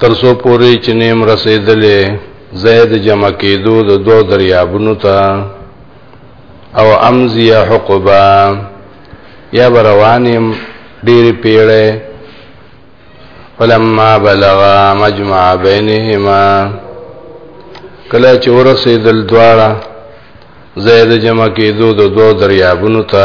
تر څو پورې چې نیم رسېدلې ځای د جمع کېدو د دوو دریابونو ته او امزی یا حقبا یا بروانیم ډېرې پیړې فلما بلغا مجمع بینهما کله چې ورسېدل دواړه ځای د جمع کېدو د دوو دریابونو ته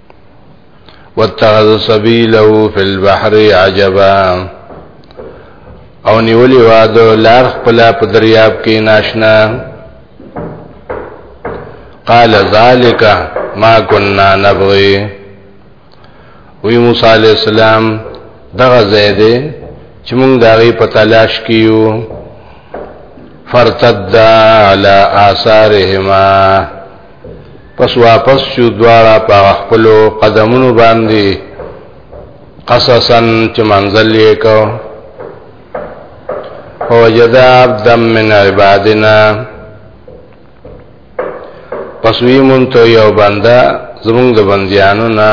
واتخذ سبيله في البحر عجبا او نیولی واد لار خپل په دریاب کې ناشنا قال ذالک ما كنا نبغي وی موسی علی السلام دغه زیده چې موږ دغه په تلاش کیو فرتد علی آثارهما پس واپس شو دواړه په خپلو قدمونو باندې قصصا چې منزل یې کو فوجد عبدا من عبادنا پس وی مونته یو بنده زمونږ د بندیانو نه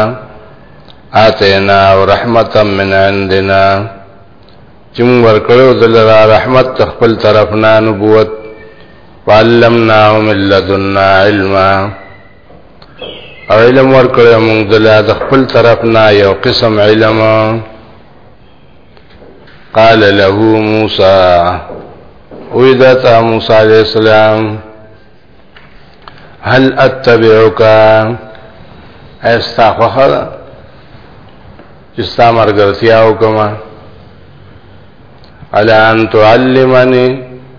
آتینا او رحمتا من عندنا چې موږ ورکړو دلته رحمت خپل طرفنا نبوت وعلمناه من لدنا علما او علم ورکړی موږ دلا د خپل طرف نه یو قسم علم قال له موسی او اذا تا موسی علیہ السلام هل اتبعك استا خوخه چې ستا مرګرتیا وکما الا ان تعلمني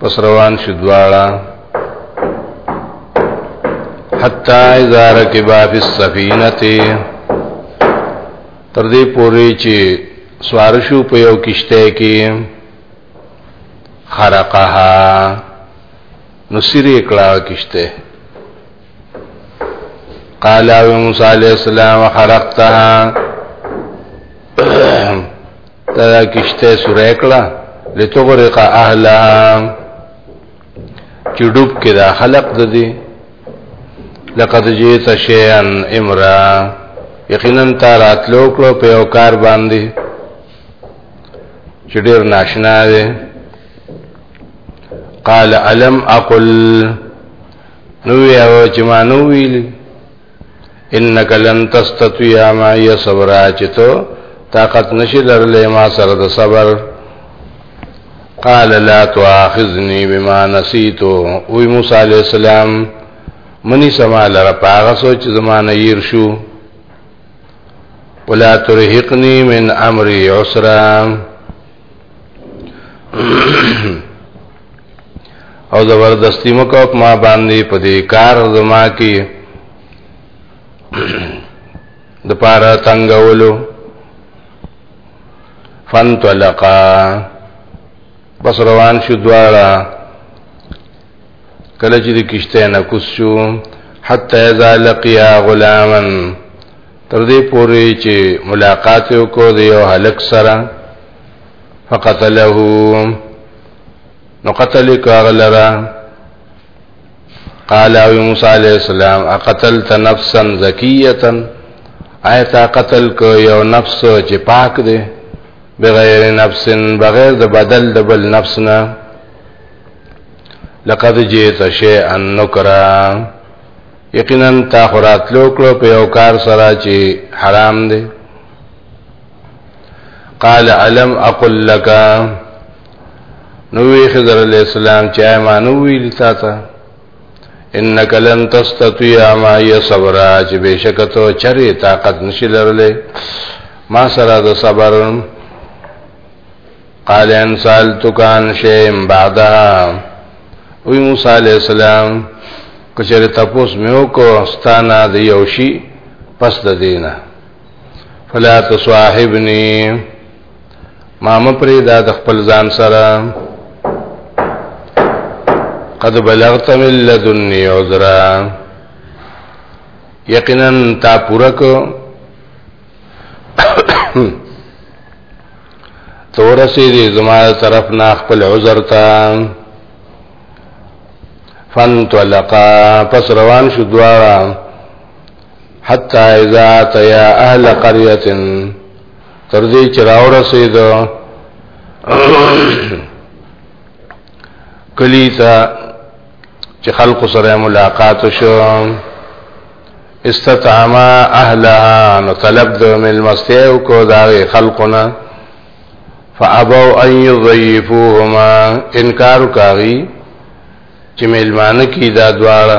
پس روان شو دواړه حتا اذا ركبا في السفينه تر دې پوري چې سوار شو په یو کشته کې خرقها نو سری کړه کشته قال او موسی علیہ السلام خرقتها دا کشته سورې کړه لتغرق اهلها چې ډوب کې دا خلق د دې لقد جئت شيئا امرا یقینا تا راتلو کړو په یو کار باندې چې ډیر ناشنا دی قال الم اقل نو یو چې ما نو ویلی انک لن تستطيع معي صبرا چې ته طاقت نشي لرلې ما سره د صبر قال لا تواخذني بما نسيت او موسی عليه السلام منی سما لره پاغه سوچ زمانه ير شو ولا ترهقني من امري عسرا او زبردستی مکو ما باندې په دې کار زما کې د پاره تنگولو فانطلقا بس روان شو دواړه کله چې د کشته نه کوس شو حتی اذا لقیا غلاما تر دې پورې چې ملاقات وکړ د یو هلک سره فقتله نو قتل کاغلرا قال او موسی علیہ السلام اقتلت نفسا زکیه ایت قتل کو یو نفس چې پاک دی بغیر نفس بغیر د بدل د بل نفس نه لقد جئت شیئا نکرا یقینا تا خرات لوکلو په یو کار سره چې حرام دی قال علم اقل لك نوې خضر علی السلام چې ما نو ویل تاسو انک لن تستطيع معي صبرا چې بشکته چرې طاقت نشي لرلې ما سره د صبر قال ان سالتك عن شيء بعدها وی موسی علیہ السلام کچره تپوس میو کو ستانه دی یوشي پس د دینه فلا تصاحبني ما مپری دا د خپل ځان سره قد بلغت من لدني عذرا یقینا تا پورا کو تورسی دی زما طرف نا خپل عذر تا فانطلقا پس روان شو دوارا حتی اذا تیا اهل قريه تر دې چې راورسېد کلی ته چې خلق سره ملاقات شو استطعما اهلها نو طلب د ملمستیا او کو دا خلقنا فابوا ان يضيفوهما انکار کوي چې ملمانه کی دا دواړه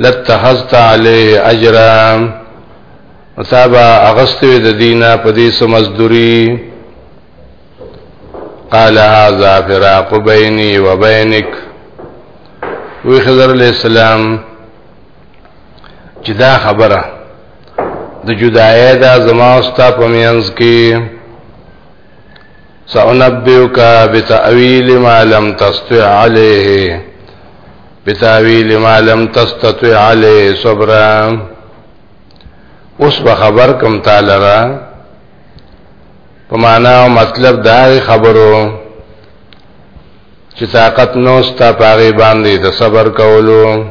لتخذت علیه اجرا مصابا اغستوی د دینه په دې سمزدوری قال هذا فراق بيني وبينك وی خضر علیہ السلام چې دا خبره د جدای دا زما او ستا په مینځ کې سأنبئک بتأویل ما لم تستطع علیه بتأویل ما لم تستطع علیه صبرا اوس به خبر کوم تعالی را په معنا او مطلب دا خبرو چې طاقت نو ستا پاغي باندې د صبر کولو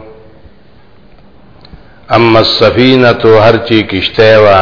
اما السفینه هر چی کشته وا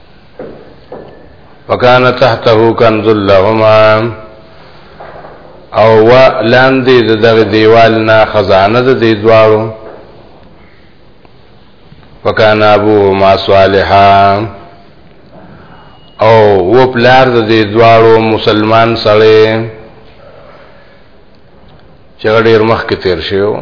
وکانه تحته کنز لهما او و لاندې د دغه دیوال نه خزانه د دې دوارو وکانه ابو ما صالحا او و پلار د دې دوارو مسلمان سره چې ډېر مخ کې تیر شوی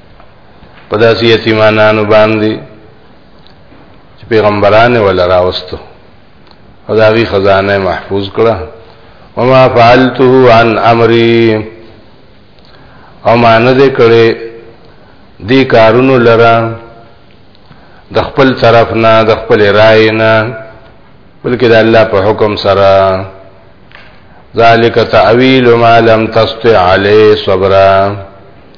په داسې یتیمانانو باندې چې پیغمبران ولا راوستو او دا غي خزانه محفوظ کړه وما فعلته عن امري او ما نه دې کړې دې کارونو لرا د خپل طرف نه د خپل رائے نه بلکې د الله په حکم سره ذالک تعویل ما لم تستع علی صبرا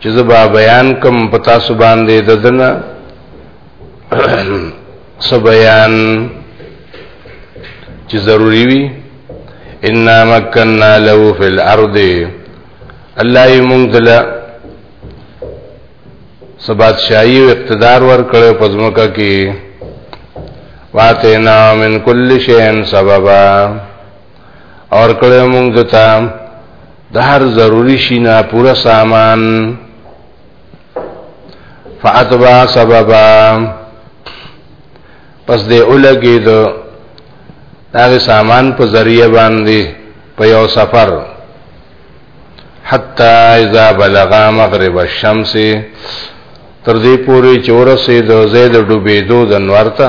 چې زبا بیان کوم پتا سو باندې ددنه سو بیان چې ضروری وي ان مکننا له فی الارض الله یې مونږ ته سبات شاهي او اقتدار ور کړو پزمکه کې واتینا من کل شین سببا اور کړه مونږ دتا د هر ضروری شینا پورا سامان فاتبع سببا پس دې اولګي د هغه سامان په ذریعہ باندې په یو سفر حتا اذا بلغ مغرب الشمس تر دې پوري چورسه د زید ډوبېدو د نورته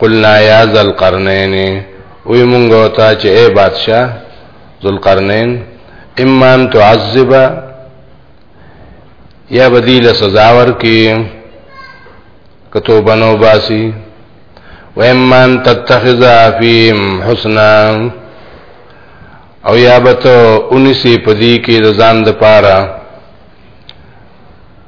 قلنا یا ذلقرنین وی مونږه تا چې اے بادشاہ ذلقرنین اما ان تعذب یا بدیل سزا ورکی کتو بنو باسی و اما ان تتخذ فیم حسنا او یا بتو انسی پدی کې د ځان د پاره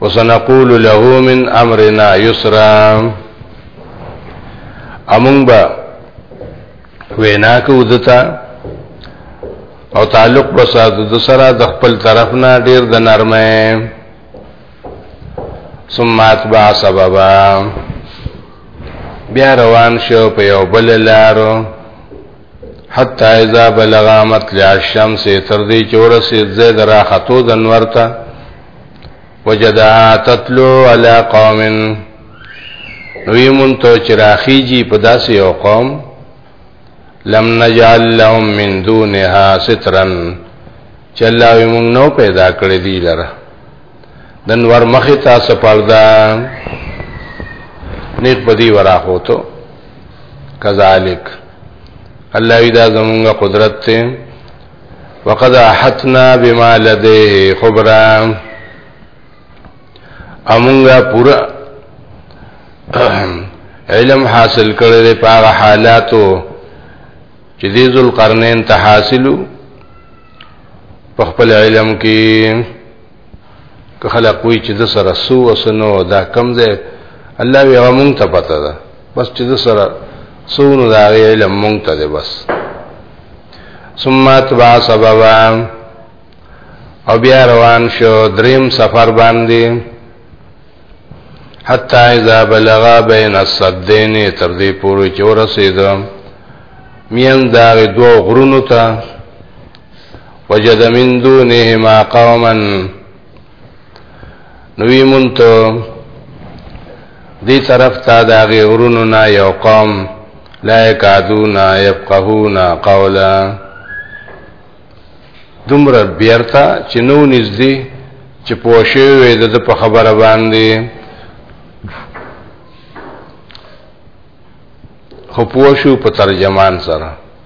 وسنقول له من امرنا یسرا امون با وینا کو دتا او تعلق بسات د سره د خپل طرف نه ډیر د نرمه ثم اتبع سببا بیا روان شو په یو بل لارو حتی اذا بلغ مطلع الشمس تر دې چې ورسید زید را خطو د نور ته وجدها تتلو علی قوم نوی منتو چې راخیږي په داسې یو قوم لم نجعل لهم من دونها سترا چې الله یې موږ نو پیدا کړی دی لره د نور مخې ته سپړدا نیک بدی ورا هوتو کذالک الله دا زمونږ قدرت ته وقد احتنا بما لديه خبرا امونږه پورا علم حاصل کړی دی په هغه حالاتو چې د ذوالقرنین ته حاصلو په خپل علم کې که خلک وایي چې د سره سو وسنو دا کم دی الله وی هغه مونږ ته پته ده بس چې د سره سو نو دا علم مونږ ته ده بس ثم اتبع سببا او بیا روان شو دریم سفر باندې حتا اذا بلغ بین الصدین تر دې پورې چې ورسېدم مین دا دوه غرونو ته وجد من دونهما قوما نوی منتو دی طرف تا داغی ورونونا یو قوم لا یکادونا یبقهونا قولا دمر بیرتا چنو نزدی چې پوښې وې د په خبره باندې خو پوښو په ترجمان سره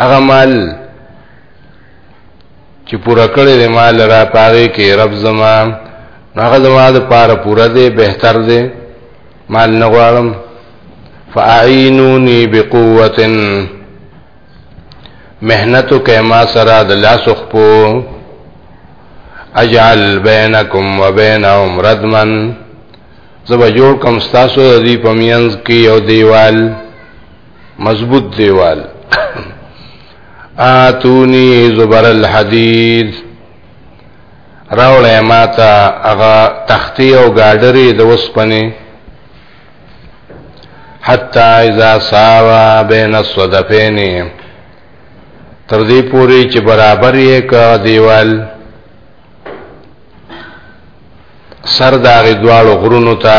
هغه مال چې پورا کړی دی مال را پاره کې رب زما هغه زما د پاره پورا دی بهتر دی مال نه غواړم فاعینونی بقوت مهنتو کما سرا د لاس خپو اجعل بینکم وبینهم ردمن زبا جوړ کم ستاسو دی پمینز کی او دیوال مضبوط دیوال آتونی زبر الحدید راوړې ماته هغه تختی او ګاډری د وسپنې حتا اذا ساوا بین الصدفین تر دې پوري چې برابر یې کا دیوال سر داغه دواړو غرونو ته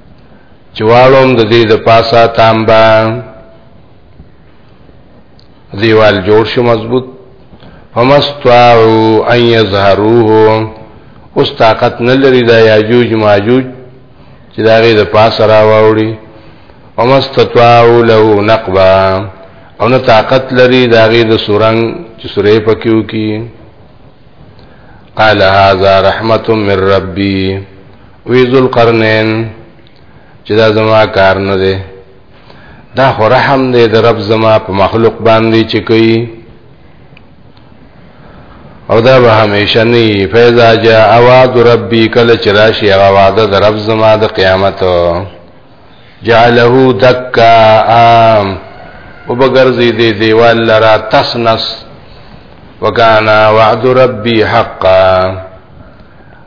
چوالوم د دې د پاسا تانبا دیوال جوړ شو مضبوط فمستواعو ان یظهروه اوس طاقت نه لري دا یاجوج ماجوج چې دا غي د پاس را واوړي ومستطاعو له نقبا او نه طاقت لري دا غي د سورنګ چې سورې پکيو کی قال هذا رحمت من ربي وی ذل قرنین چې دا زما کار نه دی دا خو رحم دی د رب زما په مخلوق باندې چې کوي او دا به همیشه نی فیضا جا اواد ربی کل چراشی اغا وعده در رب زما د قیامت جعله دکا آم و بگرزی دی دیوال لرا تسنس وکانا وعد ربی حقا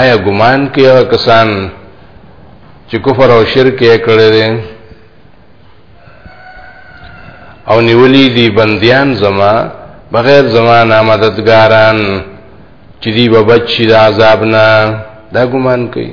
آیا ګمان کوي هغه کسان چې کفر او شرک یې کړی دی او نیولی دی بندیان زما بغیر زما نامددګاران چې دی به بچ شي د عذاب نه دا ګمان کوي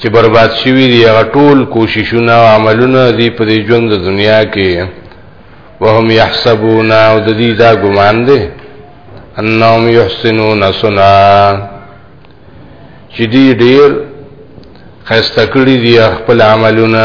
چې برباد شوی دی هغه ټول کوششونه او عملونه دی په دې ژوند د دنیا کې وهم يحسبون او د دې دا ګمان دی انهم يحسنون صنعا چې دې ډیر خسته کړی دی خپل عملونه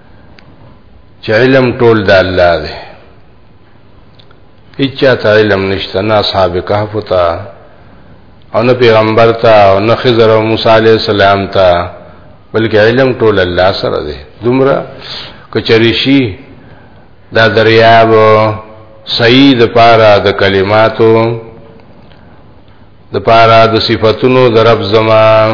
چې علم ټول د الله دی هیچا ته علم نشته نه اصحاب کهف ته او نه پیغمبر ته او نه خضر او موسی علیه السلام ته بلکې علم ټول الله سره دی دومره کچریشی دا دریاب صحیح د پاره د کلماتو د پاره د صفاتونو د رب زمان